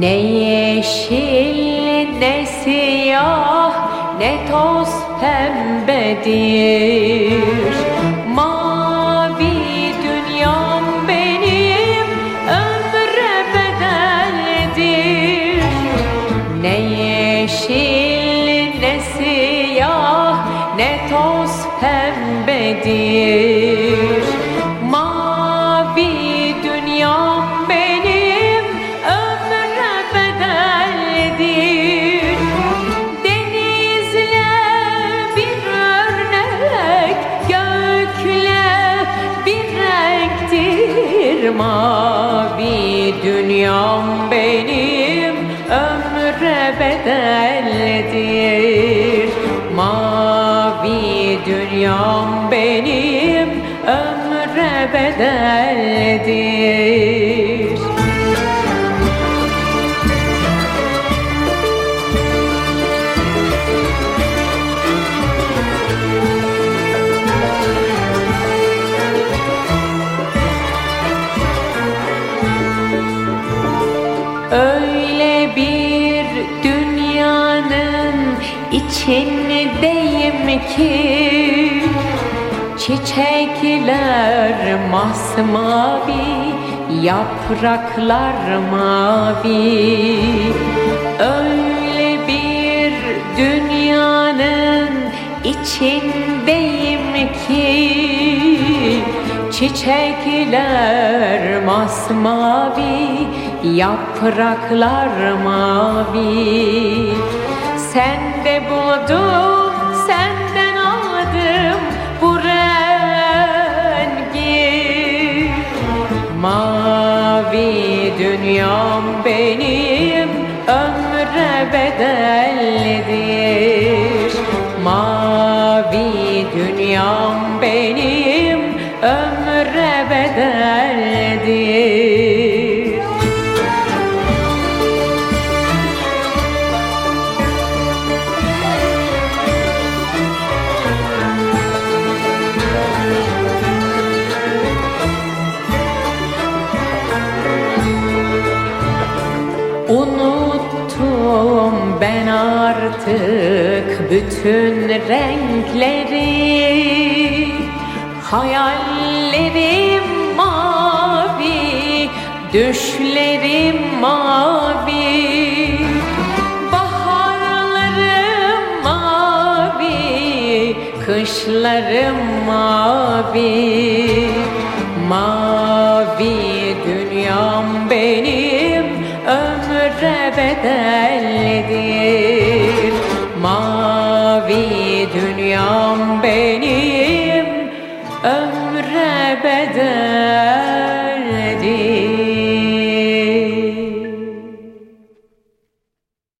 Ne yeşil ne siyah ne toz pembedir. Mavi dünyam benim ömre bedeldir. Ne yeşil ne siyah ne toz pembedir Mavi dünyam benim ömre bedeldir Mavi dünyam benim ömre bedeldir içindeyim ki? Çiçekler masmavi, yapraklar mavi. Öyle bir dünyanın içindeyim ki. Çiçekler masmavi, yapraklar mavi Sende buldum, senden aldım bu rengi. Mavi dünyam benim ömre bedellidir. Mavi dünyam benim ömre bedellidir Unuttum ben artık bütün renkleri. Hayallerim mavi, düşlerim mavi. Baharlarım mavi, kışlarım mavi. Mavi dünyam benim ömre bedellidir